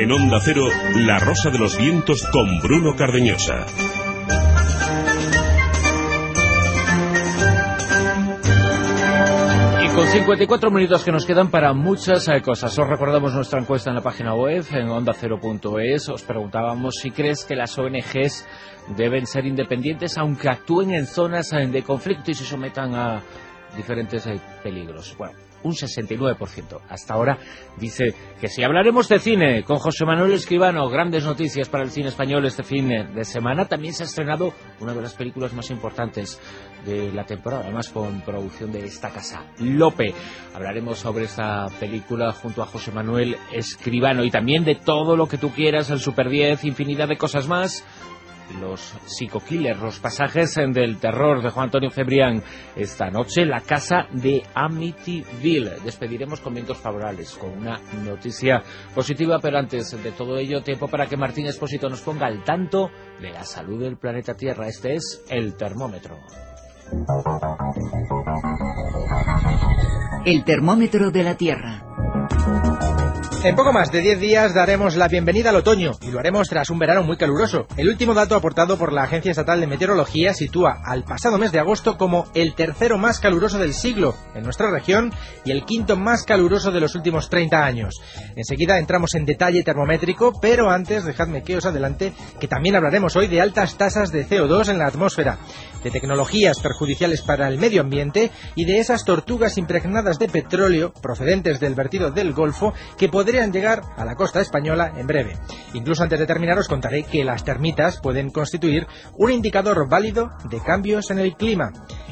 En Onda Cero, La Rosa de los Vientos con Bruno Cardeñosa. con 54 minutos que nos quedan para muchas eh, cosas. Os recordamos nuestra encuesta en la página web, en onda0.es. Os preguntábamos si crees que las ONGs deben ser independientes aunque actúen en zonas eh, de conflicto y se sometan a diferentes eh, peligros. Bueno, un 69%. Hasta ahora dice que si hablaremos de cine con José Manuel Escribano, grandes noticias para el cine español este fin de semana. También se ha estrenado una de las películas más importantes de la temporada, además con producción de esta casa, Lope. Hablaremos sobre esta película junto a José Manuel Escribano y también de todo lo que tú quieras, el Super 10, infinidad de cosas más los psico-killers, los pasajes del terror de Juan Antonio Febrián. Esta noche, la casa de Amityville. Despediremos con vientos favorables, con una noticia positiva, pero antes de todo ello, tiempo para que Martín Espósito nos ponga al tanto de la salud del planeta Tierra. Este es el termómetro. El termómetro de la Tierra. En poco más de 10 días daremos la bienvenida al otoño y lo haremos tras un verano muy caluroso. El último dato aportado por la Agencia Estatal de Meteorología sitúa al pasado mes de agosto como el tercero más caluroso del siglo en nuestra región y el quinto más caluroso de los últimos 30 años. Enseguida entramos en detalle termométrico, pero antes dejadme que os adelante que también hablaremos hoy de altas tasas de CO2 en la atmósfera, de tecnologías perjudiciales para el medio ambiente y de esas tortugas impregnadas de petróleo procedentes del vertido del Golfo que podrían llegar a la costa española en breve. Incluso antes de terminar os contaré que las termitas pueden constituir un indicador válido de cambios en el clima.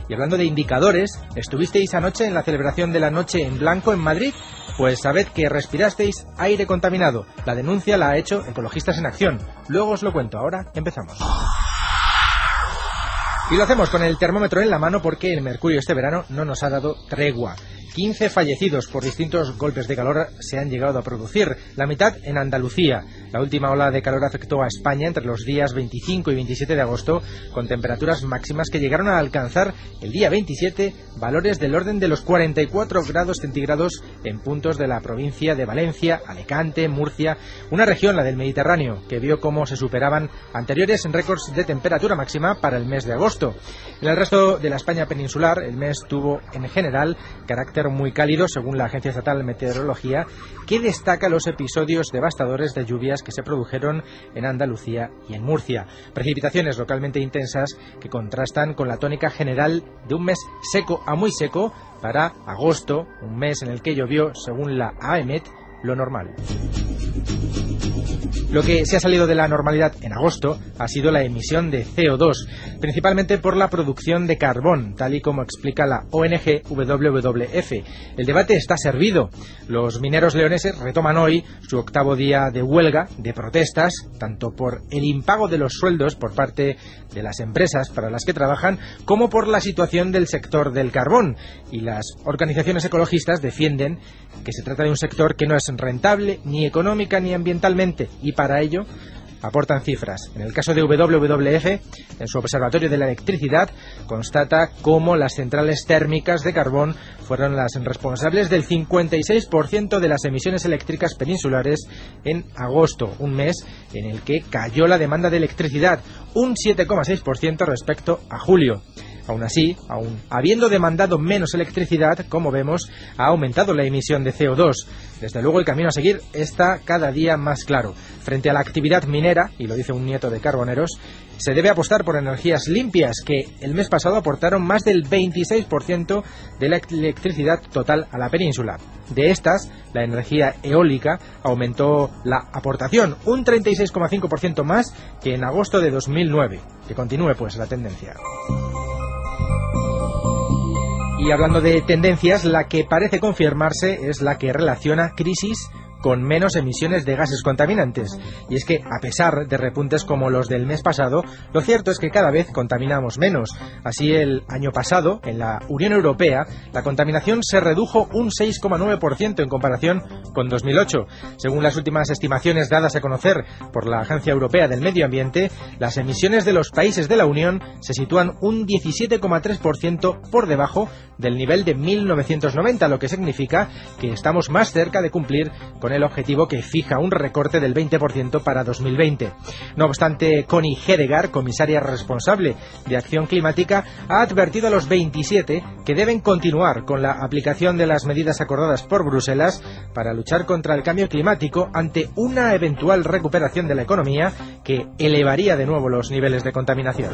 Y hablando de indicadores, ¿estuvisteis anoche en la celebración de la Noche en Blanco en Madrid? Pues sabed que respirasteis aire contaminado. La denuncia la ha hecho Ecologistas en Acción. Luego os lo cuento. Ahora empezamos. Y lo hacemos con el termómetro en la mano porque el mercurio este verano no nos ha dado tregua. 15 fallecidos por distintos golpes de calor se han llegado a producir, la mitad en Andalucía. La última ola de calor afectó a España entre los días 25 y 27 de agosto, con temperaturas máximas que llegaron a alcanzar el día 27 valores del orden de los 44 grados centígrados en puntos de la provincia de Valencia, Alicante, Murcia, una región, la del Mediterráneo, que vio cómo se superaban anteriores récords de temperatura máxima para el mes de agosto. En el resto de la España peninsular, el mes tuvo en general carácter muy cálido, según la Agencia Estatal de Meteorología, que destaca los episodios devastadores de lluvias que se produjeron en Andalucía y en Murcia. Precipitaciones localmente intensas que contrastan con la tónica general de un mes seco a muy seco para agosto, un mes en el que llovió, según la AEMET, lo normal. Lo que se ha salido de la normalidad en agosto ha sido la emisión de CO2, principalmente por la producción de carbón, tal y como explica la ONG WWF. El debate está servido. Los mineros leoneses retoman hoy su octavo día de huelga, de protestas, tanto por el impago de los sueldos por parte de las empresas para las que trabajan, como por la situación del sector del carbón. Y las organizaciones ecologistas defienden que se trata de un sector que no es rentable ni económica ni ambientalmente para ello aportan cifras. En el caso de WWF, en su Observatorio de la Electricidad, constata cómo las centrales térmicas de carbón fueron las responsables del 56% de las emisiones eléctricas peninsulares en agosto, un mes en el que cayó la demanda de electricidad un 7,6% respecto a julio. Aún así, aún habiendo demandado menos electricidad, como vemos, ha aumentado la emisión de CO2. Desde luego el camino a seguir está cada día más claro. Frente a la actividad minera, y lo dice un nieto de carboneros, se debe apostar por energías limpias que el mes pasado aportaron más del 26% de la electricidad total a la península. De estas, la energía eólica aumentó la aportación un 36,5% más que en agosto de 2009. Que continúe pues la tendencia. Y hablando de tendencias, la que parece confirmarse es la que relaciona crisis con menos emisiones de gases contaminantes. Y es que, a pesar de repuntes como los del mes pasado, lo cierto es que cada vez contaminamos menos. Así, el año pasado, en la Unión Europea, la contaminación se redujo un 6,9% en comparación con 2008. Según las últimas estimaciones dadas a conocer por la Agencia Europea del Medio Ambiente, las emisiones de los países de la Unión se sitúan un 17,3% por debajo del nivel de 1990, lo que significa que estamos más cerca de cumplir con el objetivo que fija un recorte del 20% para 2020. No obstante, Connie Hedegaard, comisaria responsable de acción climática, ha advertido a los 27 que deben continuar con la aplicación de las medidas acordadas por Bruselas para luchar contra el cambio climático ante una eventual recuperación de la economía que elevaría de nuevo los niveles de contaminación.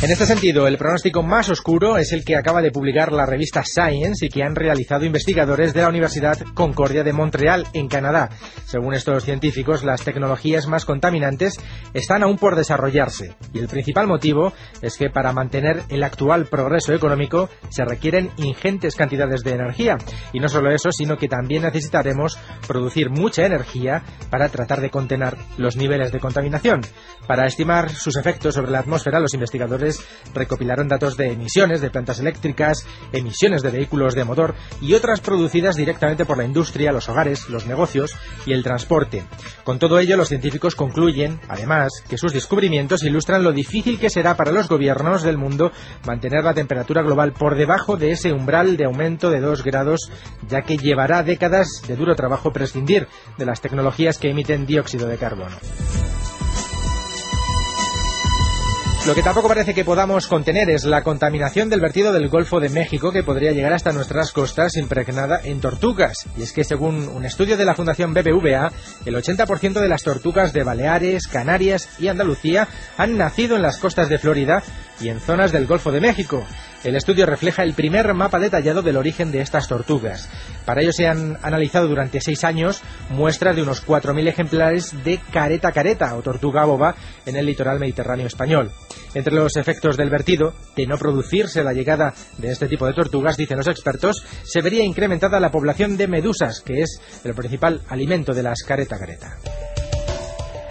En este sentido, el pronóstico más oscuro es el que acaba de publicar la revista Science y que han realizado investigadores de la Universidad Concordia de Montreal, en Canadá. Según estos científicos, las tecnologías más contaminantes están aún por desarrollarse y el principal motivo es que para mantener el actual progreso económico se requieren ingentes cantidades de energía. Y no solo eso, sino que también necesitaremos producir mucha energía para tratar de contener los niveles de contaminación. Para estimar sus efectos sobre la atmósfera, los investigadores recopilaron datos de emisiones de plantas eléctricas, emisiones de vehículos de motor y otras producidas directamente por la industria, los hogares, los negocios y el transporte. Con todo ello, los científicos concluyen, además, que sus descubrimientos ilustran lo difícil que será para los gobiernos del mundo mantener la temperatura global por debajo de ese umbral de aumento de 2 grados, ya que llevará décadas de duro trabajo prescindir de las tecnologías que emiten dióxido de carbono. Lo que tampoco parece que podamos contener es la contaminación del vertido del Golfo de México que podría llegar hasta nuestras costas impregnada en tortugas. Y es que según un estudio de la Fundación BBVA, el 80% de las tortugas de Baleares, Canarias y Andalucía han nacido en las costas de Florida y en zonas del Golfo de México. El estudio refleja el primer mapa detallado del origen de estas tortugas. Para ello se han analizado durante seis años muestras de unos 4.000 ejemplares de careta careta o tortuga boba en el litoral mediterráneo español. Entre los efectos del vertido, de no producirse la llegada de este tipo de tortugas, dicen los expertos, se vería incrementada la población de medusas, que es el principal alimento de las careta careta.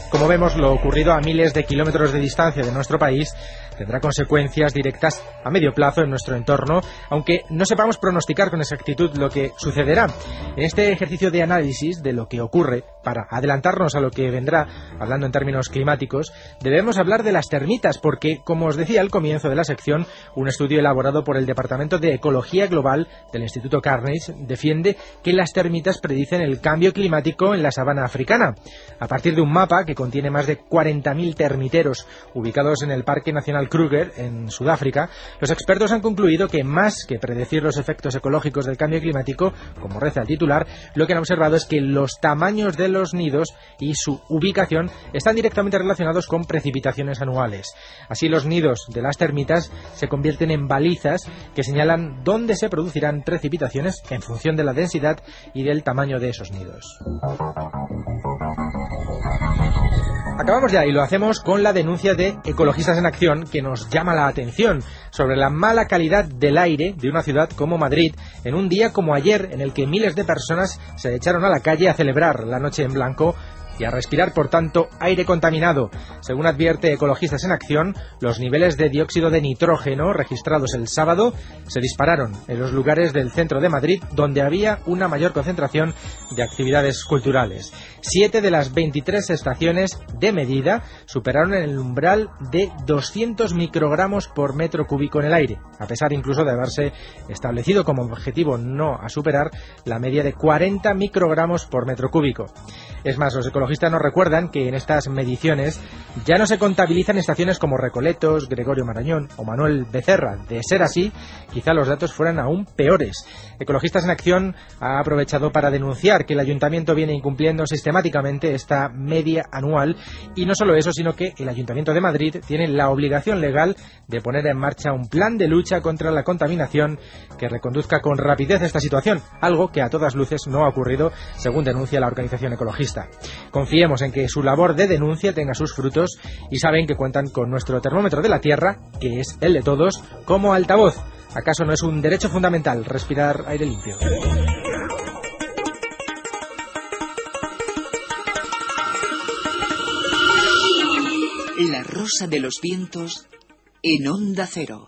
Como vemos, lo ocurrido a miles de kilómetros de distancia de nuestro país tendrá consecuencias directas a medio plazo en nuestro entorno, aunque no sepamos pronosticar con exactitud lo que sucederá. En este ejercicio de análisis de lo que ocurre, para adelantarnos a lo que vendrá, hablando en términos climáticos, debemos hablar de las termitas, porque, como os decía al comienzo de la sección, un estudio elaborado por el Departamento de Ecología Global del Instituto Carnegie defiende que las termitas predicen el cambio climático en la sabana africana. A partir de un mapa que contiene más de 40.000 termiteros ubicados en el Parque Nacional Kruger, en Sudáfrica, los expertos han concluido que más que predecir los efectos ecológicos del cambio climático, como reza el titular, lo que han observado es que los tamaños de los nidos y su ubicación están directamente relacionados con precipitaciones anuales. Así los nidos de las termitas se convierten en balizas que señalan dónde se producirán precipitaciones en función de la densidad y del tamaño de esos nidos. Acabamos ya y lo hacemos con la denuncia de Ecologistas en Acción que nos llama la atención sobre la mala calidad del aire de una ciudad como Madrid en un día como ayer en el que miles de personas se echaron a la calle a celebrar la Noche en Blanco y a respirar, por tanto, aire contaminado. Según advierte Ecologistas en Acción, los niveles de dióxido de nitrógeno registrados el sábado se dispararon en los lugares del centro de Madrid donde había una mayor concentración de actividades culturales. Siete de las 23 estaciones de medida superaron el umbral de 200 microgramos por metro cúbico en el aire, a pesar incluso de haberse establecido como objetivo no a superar la media de 40 microgramos por metro cúbico. Es más, los ecologistas nos recuerdan que en estas mediciones ya no se contabilizan estaciones como Recoletos, Gregorio Marañón o Manuel Becerra. De ser así, quizá los datos fueran aún peores. Ecologistas en Acción ha aprovechado para denunciar que el ayuntamiento viene incumpliendo sistemáticamente esta media anual y no solo eso, sino que el Ayuntamiento de Madrid tiene la obligación legal de poner en marcha un plan de lucha contra la contaminación que reconduzca con rapidez esta situación, algo que a todas luces no ha ocurrido según denuncia la organización ecologista. Confiemos en que su labor de denuncia tenga sus frutos y saben que cuentan con nuestro termómetro de la Tierra, que es el de todos, como altavoz. ¿Acaso no es un derecho fundamental respirar aire limpio? La rosa de los vientos en onda cero.